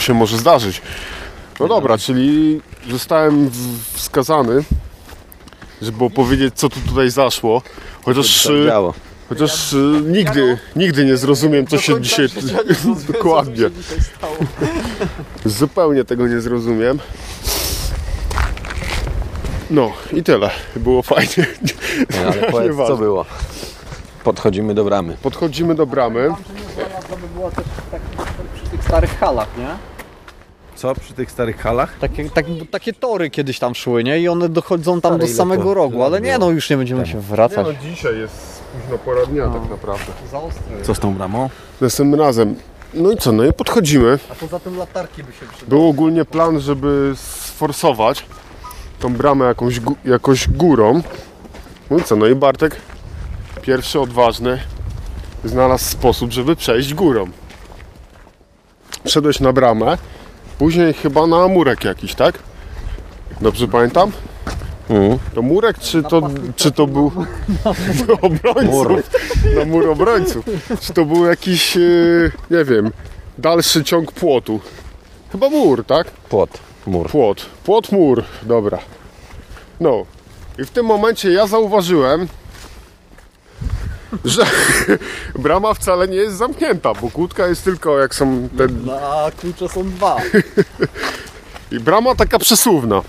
się może zdarzyć. No dobra, czyli zostałem wskazany, żeby opowiedzieć, co tu tutaj zaszło. Chociaż, Tak działo. chociaż e, nigdy, nigdy nie zrozumiem, co się dzisiaj... Dokładnie. Zupełnie tego nie zrozumiem. No i tyle. Było fajnie. No, ale powiedz, co było. Podchodzimy do bramy. Podchodzimy do bramy. To by było też tak przy tych starych halach, nie? Co przy tych starych halach? Takie, tak, takie tory kiedyś tam szły, nie? I one dochodzą tam Ale do ile samego to rogu, ale nie było? no, już nie będziemy się wracać. dzisiaj jest późno pora dnia tak naprawdę. Za ostre. Co z tą bramą? Następnym razem. No i co, no i podchodzimy. A poza tym latarki by się przydały. Był ogólnie plan, żeby sforsować tą bramę jakąś, gó- jakoś górą. No i co, no i Bartek, pierwszy odważny, znalazł sposób, żeby przejść górą. Wszedłeś na bramę, później chyba na murek jakiś, tak? Dobrze pamiętam? Mhm. To murek, czy to, czy to był obrońców? Na mur obrońców. Czy to był jakiś, e, nie wiem, dalszy ciąg płotu? Chyba mur, tak? Płot. Mur. Płot. Płot, mur. Dobra. No. I w tym momencie ja zauważyłem, że brama wcale nie jest zamknięta, bo kłódka jest tylko jak są te... No, a klucze są dwa. I brama taka przesuwna.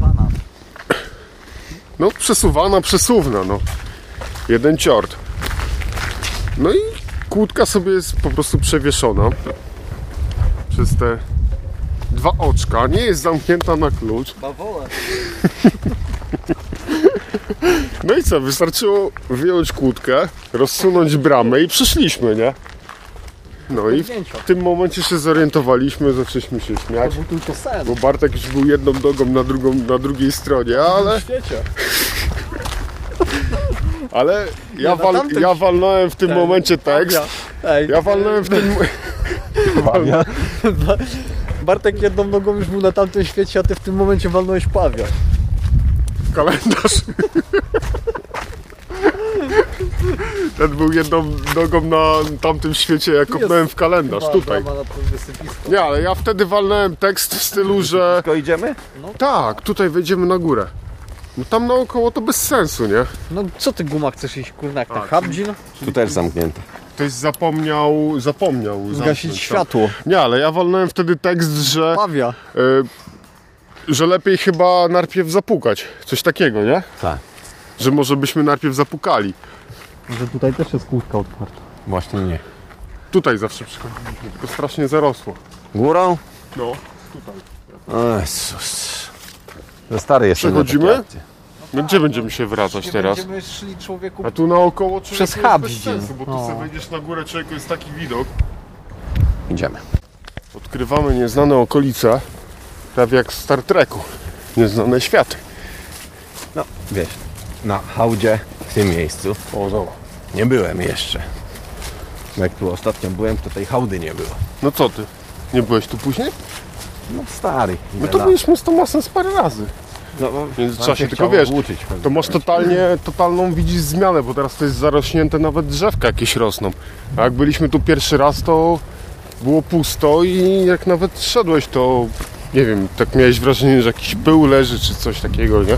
Pana. No przesuwana, przesuwna, no. Jeden ciort. No i kłódka sobie jest po prostu przewieszona przez te dwa oczka. Nie jest zamknięta na klucz. No i co, wystarczyło wyjąć kłódkę, rozsunąć bramę i przyszliśmy, nie? No i w tym momencie się zorientowaliśmy, zaczęliśmy się To śmiać, był tylko sen. bo Bartek już był jedną nogą na, drugą, na drugiej stronie, ale, W świecie. ale ja, wal, ja walnąłem w tym momencie tekst. Ja walnąłem w tym... Bartek jedną nogą już był na tamtym świecie, a ty w tym momencie walnąłeś pawia. Kalendarz. Ten był jedną nogą na tamtym świecie, jak kopnąłem w kalendarz, tutaj. Nie, ale ja wtedy walnąłem tekst w stylu, że Tylko idziemy? tak, tutaj wejdziemy na górę. No tam naokoło to bez sensu, nie? No co ty guma chcesz iść kurna jak na A, Habdzin? Tu też zamknięte. Ktoś zapomniał, zapomniał Zgasić zamknąć tam. światło. Nie, ale ja walnąłem wtedy tekst, że, Pawia. y, że lepiej chyba najpierw zapukać. Coś takiego, nie? Tak. Że może byśmy najpierw zapukali. Że tutaj też jest kłódka otwarta. Właśnie nie. Tutaj zawsze przychodziliśmy, tylko strasznie zarosło. Górą? No, tutaj. O Jezus. Za stary jestem na takie Przechodzimy? akcje. No gdzie będziemy się wracać teraz? Będziemy szli człowieku A tu naokoło człowieku Przez jest hub bez idziemy. sensu, bo tu No. sobie wejdziesz na górę, człowieku jest taki widok. Idziemy. Odkrywamy nieznane okolice, prawie jak w Star Treku. Nieznane światy. No, wiesz, na hałdzie w tym miejscu O, zobacz. nie byłem jeszcze. Jak tu ostatnio byłem, to tej hałdy nie było. No co ty? Nie byłeś tu później? No stary. My to byliśmy z Tomasem z parę razy. No, W nam międzyczasie, się tylko wiesz, włóczyć. To masz totalnie, totalną widzisz zmianę, bo teraz to jest zarośnięte, nawet drzewka jakieś rosną. A jak byliśmy tu pierwszy raz, to było pusto i jak nawet szedłeś, to nie wiem, tak miałeś wrażenie, że jakiś pył leży czy coś takiego, nie?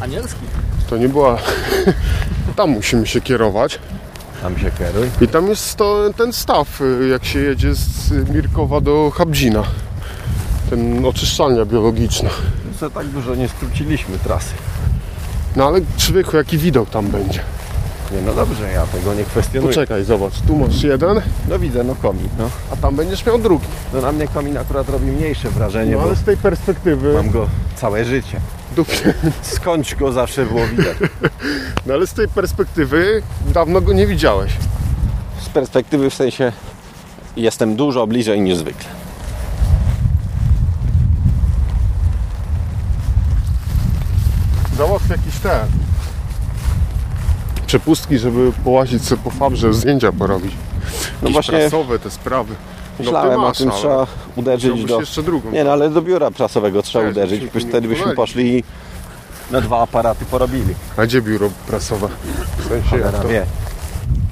anielski. To nie była... Tam musimy się kierować. Tam się kieruj. I tam jest to, ten staw, y, jak się jedzie z Mirkowa do Habdzina. Ten oczyszczalnia biologiczna. Co tak dużo nie skróciliśmy trasy. No ale człowieku, jaki widok tam będzie. Nie, no dobrze, ja tego nie kwestionuję. Poczekaj, zobacz, tu masz jeden, No widzę, no komin, no. a tam będziesz miał drugi. No na mnie komin akurat robi mniejsze wrażenie, No bo ale z tej perspektywy... mam go całe życie. Dupie. Skądś go zawsze było widać. No ale z tej perspektywy dawno go nie widziałeś. Z perspektywy w sensie jestem dużo bliżej niż zwykle. Załatw jakieś te przepustki, żeby połazić sobie po fabrze, zdjęcia porobić. No właśnie prasowe, te sprawy. myślałem no ty o masz, tym, ale trzeba uderzyć do... jeszcze drugą. Nie no, ale do biura prasowego trzeba Nie, uderzyć, nie wtedy byśmy poszli i na dwa aparaty porobili. A gdzie biuro prasowe? W sensie jak Cholera to? wie.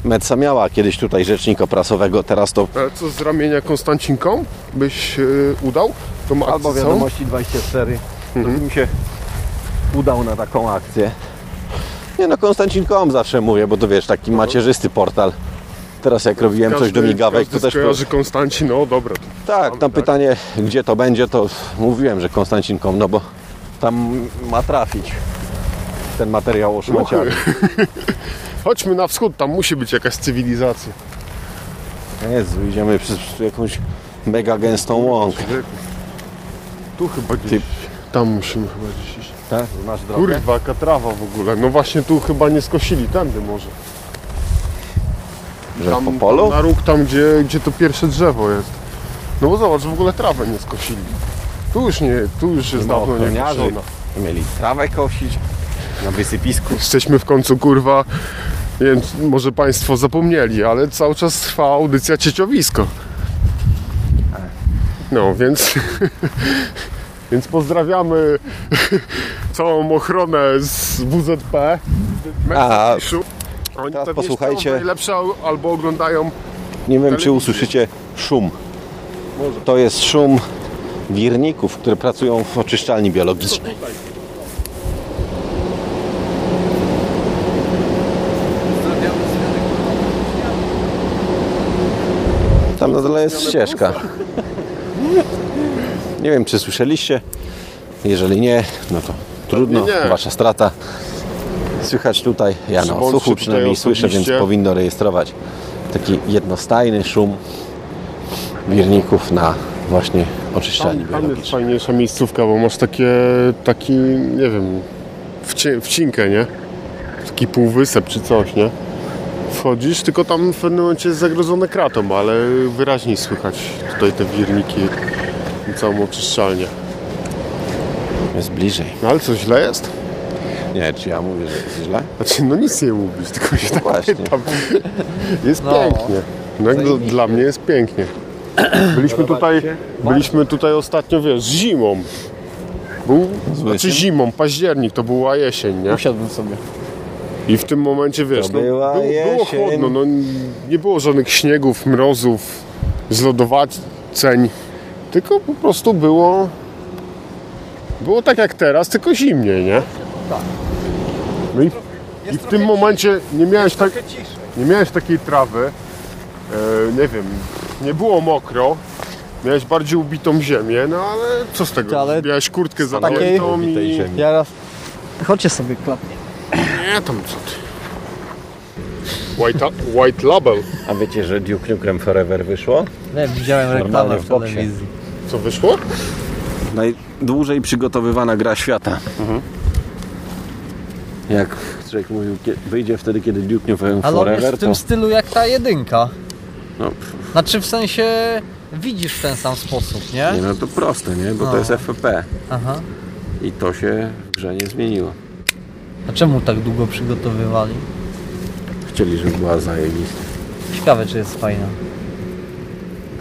Metsa miała kiedyś tutaj rzecznika prasowego, teraz to Ale co z ramienia Konstancinką byś yy, udał? To ma albo akcję całą? wiadomości 24. To mi się udał na taką akcję. Nie no, Konstancin.com zawsze mówię, bo to wiesz, taki macierzysty portal. Teraz jak robiłem coś do migawek, to każdy też... skojarzy Konstancin, no dobra. Tak, tam tak. pytanie, gdzie to będzie, to mówiłem, że Konstancin.com, no bo tam ma trafić ten materiał o szmaciarzu. Chodźmy na wschód, tam musi być jakaś cywilizacja. Jezu, idziemy przez jakąś mega gęstą łąkę. Tu chyba gdzieś. Ty- Tam musimy chyba gdzieś iść. Tak? Masz drogę? Kurwa, jaka trawa w ogóle. No właśnie tu chyba nie skosili, tędy może. Że Tam, po polu? Na róg, tam gdzie, gdzie to pierwsze drzewo jest. No bo zobacz, w ogóle trawę nie skosili. Tu już nie, tu już jest ma dawno nie koszona. Mieli trawę kosić na wysypisku. Jesteśmy w końcu, kurwa, nie wiem, może Państwo zapomnieli, ale cały czas trwa audycja Cieciowisko. No, więc... Więc pozdrawiamy całą ochronę z WZP. A, Oni teraz posłuchajcie. Najlepsze albo oglądają Nie wiem, czy usłyszycie szum. To jest szum wirników, które pracują w oczyszczalni biologicznej. Tam na dole jest ścieżka. Nie wiem, czy słyszeliście. Jeżeli nie, no to trudno, nie. wasza strata. Słychać tutaj, ja na odsłuchu przynajmniej słyszę, więc powinno rejestrować taki jednostajny szum wirników na właśnie oczyszczalni Tam, tam jest biologicznej. fajniejsza miejscówka, bo masz takie, taki, nie wiem, wci, wcinkę, nie? Taki półwysep czy coś, nie? Wchodzisz, tylko tam w pewnym momencie jest zagrodzone kratą, ale wyraźniej słychać tutaj te wirniki całą oczyszczalnię. Jest bliżej. No ale co, źle jest? Nie, czy ja mówię, że jest źle? Znaczy, no nic nie mówisz, tylko się tak właśnie. pytam. Jest No. pięknie. No jak dla, mnie jest pięknie. Byliśmy tutaj, byliśmy tutaj ostatnio, wiesz, zimą. Był, znaczy zimą, październik, to była jesień, nie? Usiadłbym sobie. I w tym momencie, wiesz, no, była było, było chłodno, no, nie było żadnych śniegów, mrozów, zlodowaceń, tylko po prostu było było tak jak teraz, tylko zimniej, nie? Tak. No i, i w tym momencie nie miałeś, tak, nie miałeś takiej trawy, e, nie wiem, nie było mokro, miałeś bardziej ubitą ziemię, no ale co z tego? Ale Miałeś kurtkę takiej zadętą ubitej i... ziemi. Ja raz... Chodźcie sobie klapnie. Nie, tam co ty. White, white Label. A wiecie, że Duke Nukem Forever wyszło? Nie, widziałem reklamę w telewizji. Co wyszło? Najdłużej przygotowywana gra świata. Mhm. Jak człowiek mówił, kie- wyjdzie wtedy, kiedy Duke Nukem Ale on jest Forever, w tym to... stylu jak ta jedynka. No, Znaczy w sensie widzisz w ten sam sposób, nie? nie, no to proste, nie? Bo No. to jest FPP. Aha. I to się w grze nie zmieniło. A czemu tak długo przygotowywali? Chcieli, żeby była zajebista. Ciekawe czy jest fajna.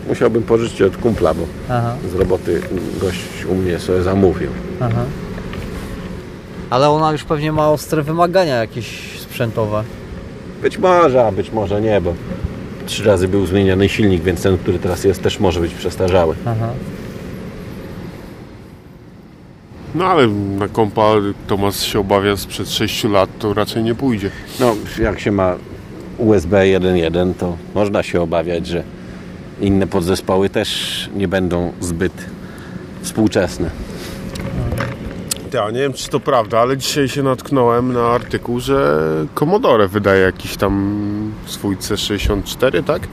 Musiałbym pożyczyć od kumpla, bo Aha, z roboty gość u mnie sobie zamówił. aha. Ale ona już pewnie ma ostre wymagania jakieś sprzętowe. Być może, a być może nie, bo trzy razy był zmieniany silnik, więc ten, który teraz jest, też może być przestarzały. Aha. No ale na kompa Tomas się obawia sprzed 6 lat, to raczej nie pójdzie. No, jak się ma USB 1.1, to można się obawiać, że inne podzespoły też nie będą zbyt współczesne. Ja nie wiem, czy to prawda, ale dzisiaj się natknąłem na artykuł, że Commodore wydaje jakiś tam swój C64, tak?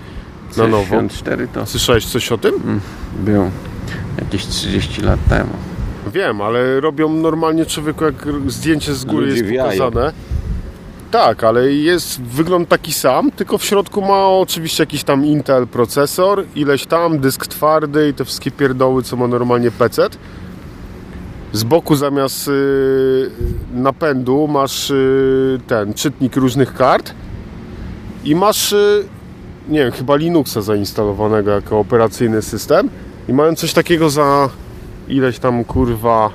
Na nowo. 64 to Słyszałeś coś o tym? był jakieś 30 lat temu. Wiem, ale robią normalnie człowieku, jak zdjęcie z góry Ludzi jest jajo. Tak, ale jest wygląd taki sam, tylko w środku ma oczywiście jakiś tam Intel procesor, ileś tam, dysk twardy i te wszystkie pierdoły, co ma normalnie PC. Z boku zamiast y, napędu masz y, ten czytnik różnych kart i masz, y, nie wiem, chyba Linuxa zainstalowanego jako operacyjny system i mają coś takiego za ileś tam kurwa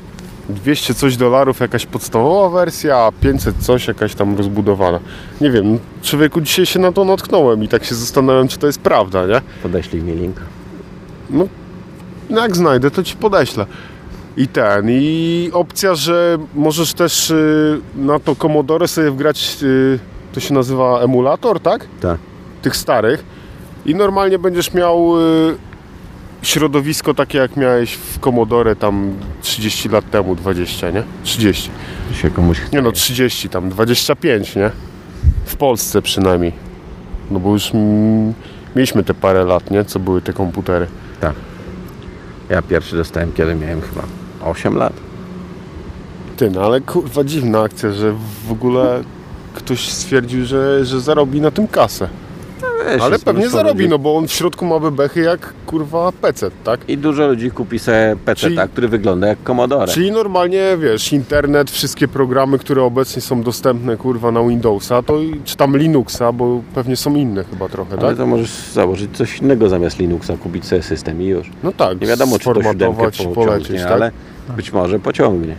200 coś dolarów jakaś podstawowa wersja, a 500 coś jakaś tam rozbudowana. Nie wiem, człowieku dzisiaj się na to natknąłem i tak się zastanawiam, czy to jest prawda, nie? Podeślij mi link. No jak znajdę, to ci podeślę. I ten, i opcja, że możesz też y, na to Commodore sobie wgrać, y, to się nazywa emulator, tak? Tak. Tych starych. I normalnie będziesz miał y, środowisko takie, jak miałeś w Commodore tam 30 lat temu, 20, nie? 30. się komuś Nie no, 30 tam, 25, nie? W Polsce przynajmniej. No bo już mm, mieliśmy te parę lat, nie? Co były te komputery. Tak. Ja pierwszy dostałem, kiedy miałem chyba 8 lat. Ty, no ale kurwa dziwna akcja, że w ogóle ktoś stwierdził, że, że zarobi na tym kasę. Wiesz, Ale pewnie zarobi, ludzi- no bo on w środku ma bebechy jak kurwa PC, tak? I dużo ludzi kupi sobie PC, Czyli- który wygląda jak Commodore. Czyli normalnie, wiesz, internet, wszystkie programy, które obecnie są dostępne kurwa na Windowsa, to czy tam Linuxa, bo pewnie są inne chyba trochę, Ale tak? to możesz założyć coś innego zamiast Linuxa, kupić sobie system i już. No tak, Nie wiadomo, czy to siódemkę polecieć, tak? ale być może pociągnie.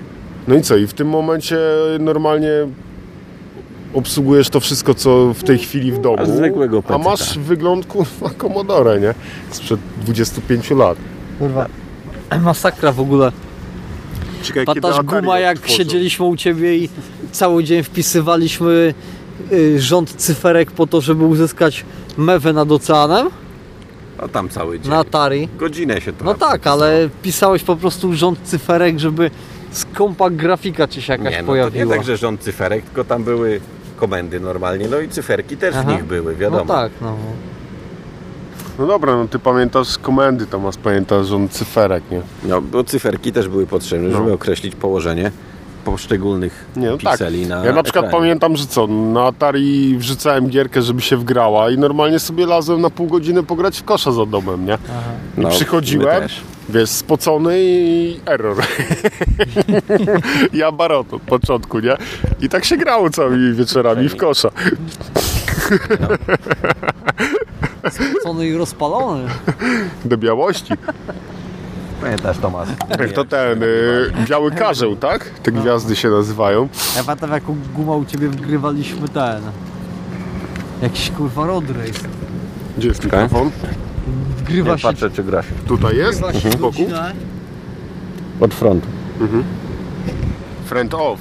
No i co, i w tym momencie normalnie obsługujesz to wszystko, co w tej chwili w domu, A zwykłego a peceta. masz wygląd kurwa Commodore, nie? Sprzed 25 lat. Kurwa. Masakra w ogóle. Czekaj, Patasz guma jak siedzieliśmy u ciebie i cały dzień wpisywaliśmy y, rząd cyferek po to, żeby uzyskać mewę nad oceanem A tam cały dzień. na Atari. Godzinę się to No tak, ale pisałeś po prostu rząd cyferek, żeby z kompa grafika ci się jakaś nie, no pojawiła. to nie tak, że rząd cyferek, tylko tam były komendy normalnie, no i cyferki też Aha. w nich były, wiadomo. No tak, no. No dobra, no ty pamiętasz komendy, to masz pamiętasz rząd cyferek, nie? No, bo cyferki też były potrzebne, No. żeby określić położenie poszczególnych Nie, no tak. pikseli na Ja na przykład ekranie. pamiętam, że co, na Atari wrzucałem gierkę, żeby się wgrała i normalnie sobie lazłem na pół godziny pograć w kosza za domem, nie? I No, my przychodziłem, też. Wiesz, spocony i error. ja barot od początku, nie? I tak się grało całymi wieczorami w kosza. Spocony i rozpalony. Do białości. Pamiętasz Tomasz? Jak to ten y, biały karzeł, tak? Te gwiazdy się nazywają. Ja pamiętam jaką guma u ciebie wgrywaliśmy ten. Jakiś kurwa road race. Gdzie jest mikrofon? Wgrywa Nie się, patrzę, czy gra się. Tutaj jest? wgrywa się Z boku? godzinę. Od frontu. Friend off.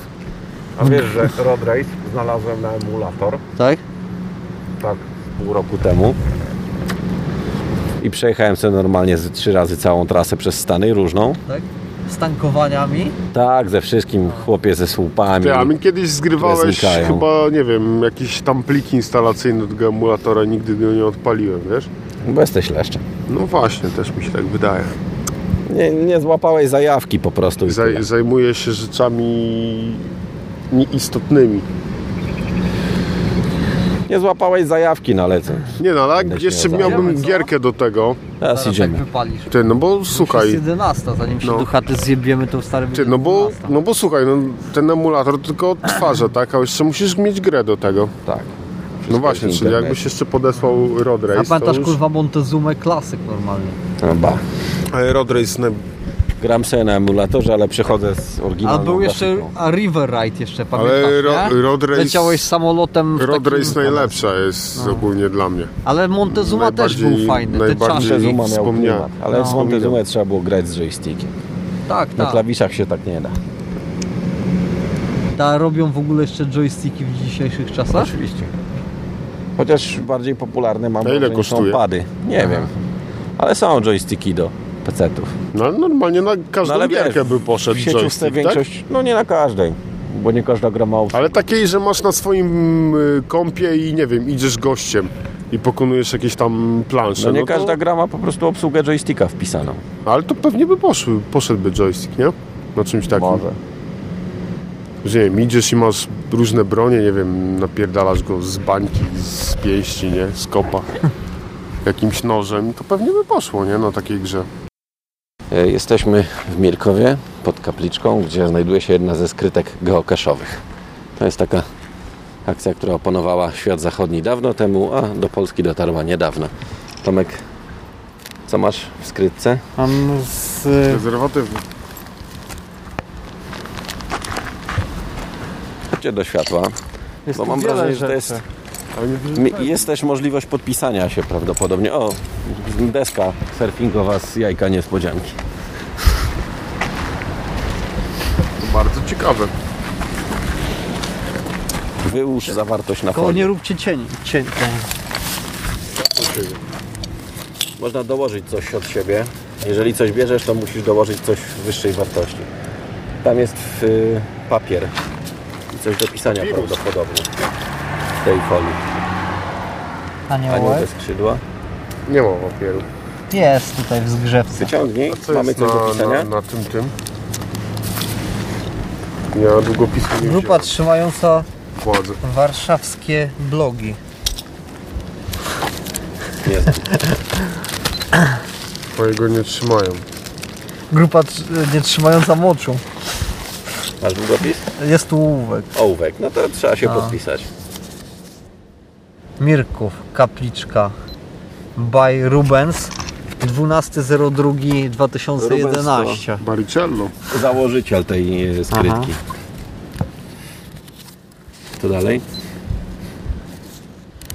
A wiesz, że Road Race znalazłem na emulator, Tak? tak, pół roku temu. I przejechałem sobie normalnie ze trzy razy całą trasę przez Stany, różną. Tak? Z tankowaniami. Tak, ze wszystkim, chłopie ze słupami. Ty, a mi kiedyś zgrywałeś znikają. chyba, nie wiem, jakieś tam pliki instalacyjne do tego emulatora, nigdy go nie odpaliłem, wiesz? Bo jesteś leszczem. No właśnie, też mi się tak wydaje. Nie, nie złapałeś zajawki po prostu. Zaj, zajmuję się rzeczami nieistotnymi. Nie złapałeś zajawki, ale co? Nie no, ale Będę jeszcze miałbym zajawek, gierkę do tego, Teraz Zaraz idziemy. jak wypalisz. ty, no bo Już słuchaj, jest 11, zanim się No. do chaty zjebiemy, to stary ty, no bo, 12. no bo słuchaj, no, ten emulator tylko odtwarza, tak? A jeszcze musisz mieć grę do tego. Tak. No właśnie, czyli jakbyś jeszcze podesłał Road A Race, pamiętasz to już... kurwa Montezumę klasyk normalnie. No ba. Road Race, no, Gram sobie na emulatorze, ale przechodzę z A oryginalną był jeszcze a River Ride jeszcze, pamiętasz, ale ro? Road Race... Leciałeś samolotem w Road takim... Race najlepsza jest ogólnie dla mnie. Ale Montezuma też był fajny, te najbardziej- czasy. Montezuma miał ale No. z Montezumę trzeba było grać z joystickiem. Tak, Na tak. klawiszach się tak nie da. Ta robią w ogóle jeszcze joysticki w dzisiejszych czasach? Oczywiście. Chociaż bardziej popularne mam ile kosztuje? są pady. Nie Aha. wiem. Ale są joysticki do PC-ów. No normalnie na każdą No gierkę wiesz, by poszedł w joystick, tak? większość, no nie na każdej, bo nie każda gra ma. Ale takiej, że masz na swoim y, kompie i nie wiem, idziesz gościem i pokonujesz jakieś tam plansze. No nie to- każda gra ma po prostu obsługę joysticka wpisaną. Ale to pewnie by poszły, poszedłby joystick, nie? Na czymś takim. Że nie wiem, idziesz i masz różne bronie, nie wiem, napierdalasz go z bańki, z pięści, nie? Z kopa. Jakimś nożem, to pewnie by poszło, nie? Na takiej grze. E, Jesteśmy w Mirkowie pod kapliczką, gdzie znajduje się jedna ze skrytek geocache'owych. To jest taka akcja, która opanowała świat zachodni dawno temu, a do Polski dotarła niedawno. Tomek, co masz w skrytce? Mam z... Prezerwatywy. Chodźcie do światła, Jest bo mam wrażenie, że to jest... Jest też możliwość podpisania się prawdopodobnie. O, deska surfingowa z jajka niespodzianki. To bardzo ciekawe. Wyłóż zawartość na Tylko nie folii. róbcie cień. cień. Można dołożyć coś od siebie. Jeżeli coś bierzesz, to musisz dołożyć coś wyższej wartości. Tam jest y, papier coś do pisania prawdopodobnie w tej folii. A nie te Aniołek? skrzydła. Nie ma papieru. Jest tutaj w zgrzewce. Wyciągnij, Co mamy jest coś do na, pisania. na, na tym tym? Ja długopisu nie Grupa wziąłem. trzymająca warszawskie blogi. Nie znam. Twojego nie trzymają. Grupa tr- nie trzymająca moczu. Masz długopis? Jest tu ołówek. Ołówek, no to trzeba się A. podpisać. Mirków, kapliczka. By Rubens. 12.02.2011. Baricello. Założyciel tej e, skrytki. Co dalej?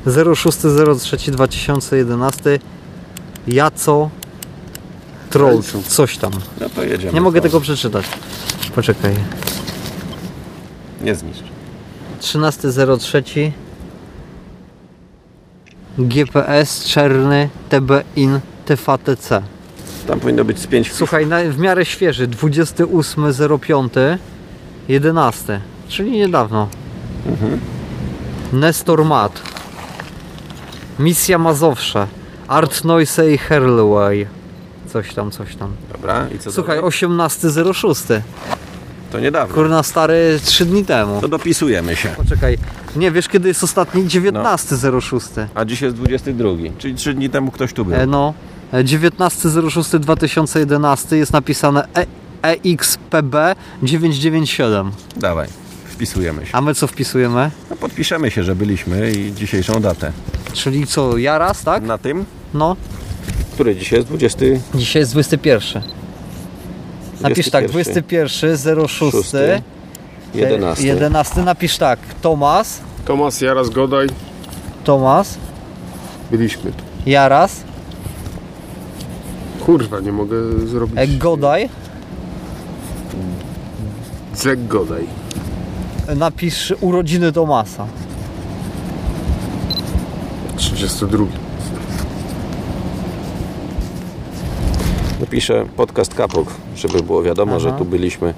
06.03.2011 Jaco Troll, coś tam. No to jedziemy. Nie mogę To tego przeczytać. Poczekaj. Nie zniszcz. 13.03 GPS Czerny TB IN TVTC. Tam powinno być z 5 Słuchaj, na, w miarę świeży 28.05 11, czyli niedawno. Nestor Mat. Misja Mazowsze. Art Noise i Herleway. Coś tam, coś tam. Dobra, i co Słuchaj, dalej? 18.06. To niedawno. Kurna stary 3 dni temu. To dopisujemy się. Poczekaj. Nie, wiesz kiedy jest ostatni? 19.06. A dziś jest 22, czyli 3 dni temu ktoś tu był. E, no. e, 19.06.2011 jest napisane e EXPB 997. Dawaj, wpisujemy się. A my co wpisujemy? No, podpiszemy się, że byliśmy i dzisiejszą datę. Czyli co, ja raz, tak? Na tym, No. który dzisiaj jest 20. Dzisiaj jest 21. Napisz tak, 21, 06, 11. 11. Napisz tak, Tomas, Tomasz Jaras Godaj. Tomas, Byliśmy tu. Jaras, Kurwa, nie mogę zrobić. e, Godaj. Zeg Godaj. Napisz urodziny Tomasa. 32. Napiszę podcast Kapok, żeby było wiadomo, Aha. że tu byliśmy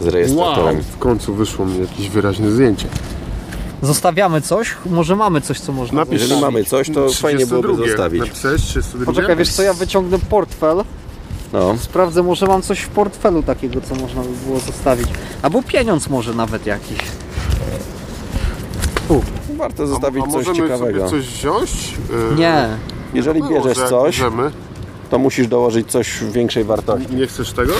z Wow, rejestratorem. w końcu wyszło mi jakieś wyraźne zdjęcie. Zostawiamy coś? Może mamy coś, co można Napisz Jeżeli mamy coś, to fajnie byłoby 32. zostawić. Napisałeś 32? Poczekaj, wiesz co, ja wyciągnę portfel. No, Sprawdzę, może mam coś w portfelu takiego, co można by było zostawić. Albo pieniądz może nawet jakiś. warto A, zostawić a coś możemy ciekawego. sobie coś wziąć? Yy, Nie. Jeżeli no, bierzesz coś, Bierzemy. To musisz dołożyć coś większej wartości. Nie chcesz tego?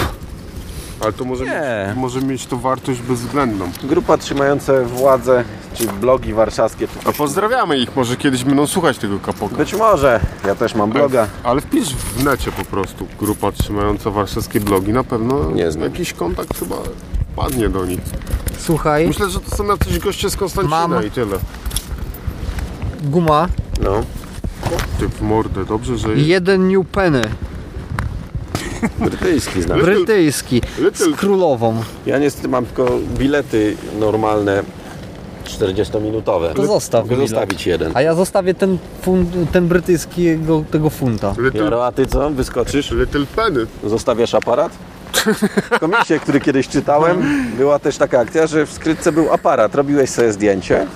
Ale to może, Nie. Mieć, może mieć to wartość bezwzględną. Grupa trzymająca władzę, czy blogi warszawskie, czy A coś. pozdrawiamy ich, może kiedyś będą słuchać tego kapoka. Być może. Ja też mam bloga. Ale wpisz w necie po prostu grupa trzymająca warszawskie blogi. Na pewno Nie znam. jakiś kontakt chyba padnie do nich. Słuchaj, Myślę, że to są jacyś goście z Konstancina Mam. i tyle. guma. No. Ty w mordę, dobrze, że... Jeden new penny. Brytyjski znam. Brytyjski. Little- Z królową. Ja niestety mam tylko bilety normalne 40-minutowe. To zostaw Mogę bilet. zostawić jeden. A ja zostawię ten, fun, ten brytyjskiego tego funta. Little, Jaro, a ty co? Wyskoczysz? little Penny. Zostawiasz aparat? W komiksie, który kiedyś czytałem, była też taka akcja, że w skrytce był aparat. Robiłeś sobie zdjęcie.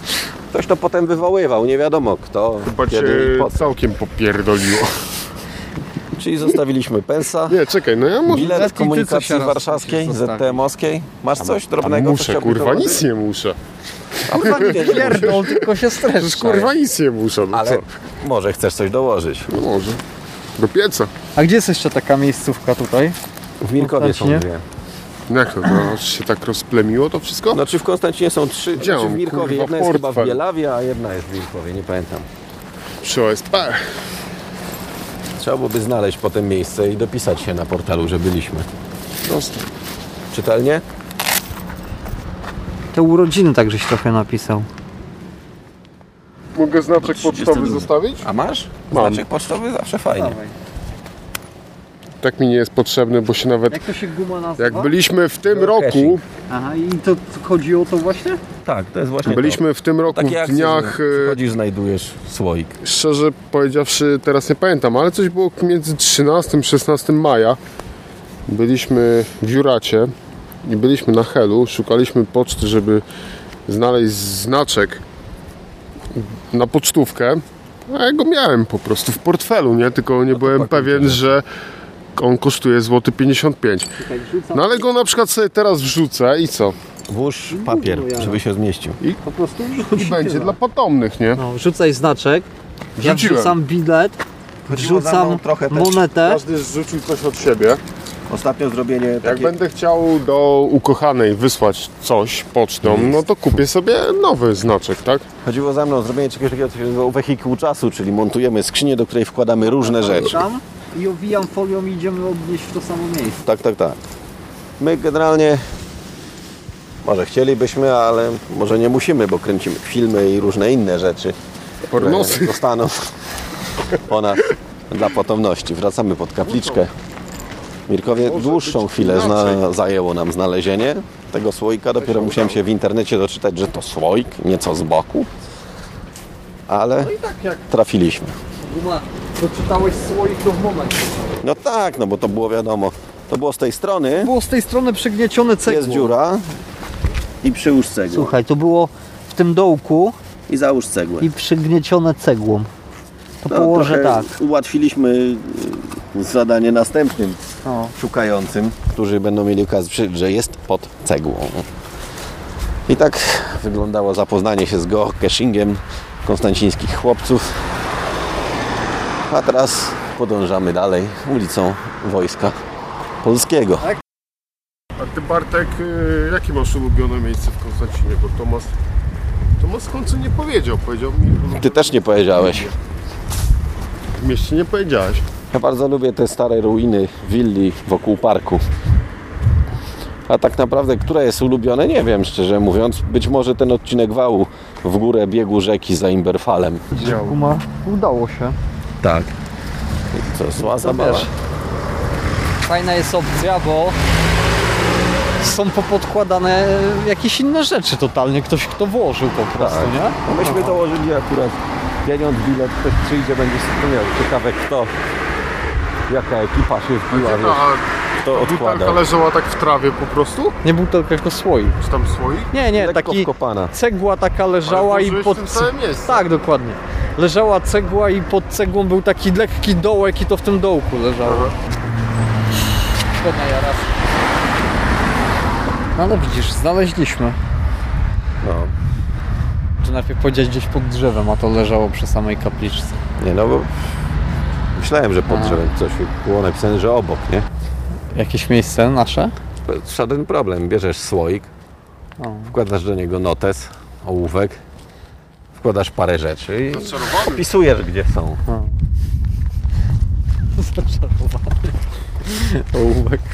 Ktoś to potem wywoływał, nie wiadomo kto, Chyba kiedy i po co. całkiem popierdoliło. Czyli zostawiliśmy pensa, Nie, czekaj, no ja może... bilet Ty coś komunikacji raz warszawskiej, musisz zostawić. ZTM-owskiej. Masz coś A drobnego? co muszę, chciałbyś kurwa, dołożyć? nic nie muszę. Ale fajnie, nie musisz. Pierdol, tylko się Przecież streszcza. kurwa nic nie muszę, no Ale co? może chcesz coś dołożyć. No może. Do pieca. A gdzie jest jeszcze taka miejscówka tutaj? W Mirkowie są dwie. Jak to, to się tak rozplemiło to wszystko? Znaczy w Konstancinie są trzy, Gdzie znaczy on, w Mirkowie. kurwa, Jedna jest chyba w portfel? Bielawie, a jedna jest w Mirkowie, nie pamiętam. Przy OSP. Trzeba byłoby znaleźć potem miejsce i dopisać się na portalu, że byliśmy. Prosto. Czytelnie? Te urodziny tak żeś trochę napisał. Mogę znaczek 32. pocztowy zostawić? A masz? Mam. Znaczek pocztowy zawsze fajnie. Tak mi nie jest potrzebny, bo się nawet... Jak to się guma nazywa? Jak byliśmy w tym roku, Aha, i to chodzi o to właśnie? Tak, to jest właśnie byliśmy w tym to. roku Takie w dniach... e, przychodzisz, znajdujesz słoik. Szczerze powiedziawszy, teraz nie pamiętam, ale coś było między 13 a 16 maja. Byliśmy w Juracie i byliśmy na Helu. Szukaliśmy poczty, żeby znaleźć znaczek na pocztówkę. A ja go miałem po prostu w portfelu, nie? Tylko nie byłem pewien, że on kosztuje złoty 55. Czekaj, rzucam. No ale go na przykład sobie teraz wrzucę i co? Włóż papier, no żeby się zmieścił. Po prostu I będzie dla potomnych, nie? No, rzucaj znaczek. Ja Wrzuciłem. wrzucam bilet. Chodziło za Wrzucam trochę też. monetę. Każdy zrzucił coś od siebie. Ostatnio zrobienie Jak takie... będę chciał do ukochanej wysłać coś pocztą, no to kupię sobie nowy znaczek, tak? Chodziło za mną o zrobienie czegoś takiego, co się nazywa wehikuł czasu, czyli montujemy skrzynię, do której wkładamy różne rzeczy. Tam i owijam folią i idziemy odnieść w to samo miejsce. Tak, tak, tak. My generalnie może chcielibyśmy, ale może nie musimy, bo kręcimy filmy i różne inne rzeczy. Pornosy. Zostaną po nas dla potomności. Wracamy pod kapliczkę. Mirkowie, Może dłuższą chwilę zna, zajęło nam znalezienie tego słoika. Dopiero musiałem się w internecie doczytać, że to słoik, nieco z boku. Ale trafiliśmy. Guma, doczytałeś słoik to w momencie. No tak, no bo to było wiadomo. To było z tej strony, Było z tej strony przygniecione cegło. jest dziura i przyłóż cegłę. Słuchaj, to było w tym dołku I załóż cegłę. i przygniecione cegłą. To No, położę tak. Ułatwiliśmy y, zadanie następnym O. szukającym, którzy będą mieli okazję, przyjrzeć, że jest pod cegłą. I tak wyglądało zapoznanie się z geocachingiem konstancińskich chłopców. A teraz podążamy dalej ulicą Wojska Polskiego. A ty Bartek, y, jakie masz ulubione miejsce w Konstancinie? Bo Tomas, Tomas w końcu nie powiedział. Powiedział mi, Ty też nie powiedziałeś. w mieście nie powiedziałeś. Ja bardzo lubię te stare ruiny willi wokół parku. A tak naprawdę, które jest ulubione, nie wiem szczerze mówiąc. Być może ten odcinek wału w górę biegu rzeki za Imberfalem. Guma, udało się. Tak. Co, zła zabawa. Fajna jest opcja, bo są popodkładane jakieś inne rzeczy totalnie. Ktoś kto włożył po prostu, Tak. nie? No myśmy dołożyli akurat pieniądz, bilet, ktoś przyjdzie, będzie sobie miał. Ciekawe kto, jaka ekipa się wbiła, wiesz, kto odkładał. leżała tak w trawie po prostu? Nie butelka, tylko słoik. Czy tam słoik? Nie, nie, Lekko taki wkopana. cegła taka leżała i pod... w tym samym miejscu. Tak, dokładnie. Leżała cegła i pod cegłą był taki lekki dołek i to w tym dołku leżało. Szkoda jara. No ale widzisz, znaleźliśmy. No. Czy najpierw powiedzieć gdzieś pod drzewem, a to leżało przy samej kapliczce. Nie no, bo myślałem, że pod drzewem coś było napisane, że obok, nie? Jakieś miejsce nasze? Żaden problem. Bierzesz słoik, O. wkładasz do niego notes, ołówek, wkładasz parę rzeczy i Zaczarowany. opisujesz, gdzie są. Zaczarowany. Ołówek.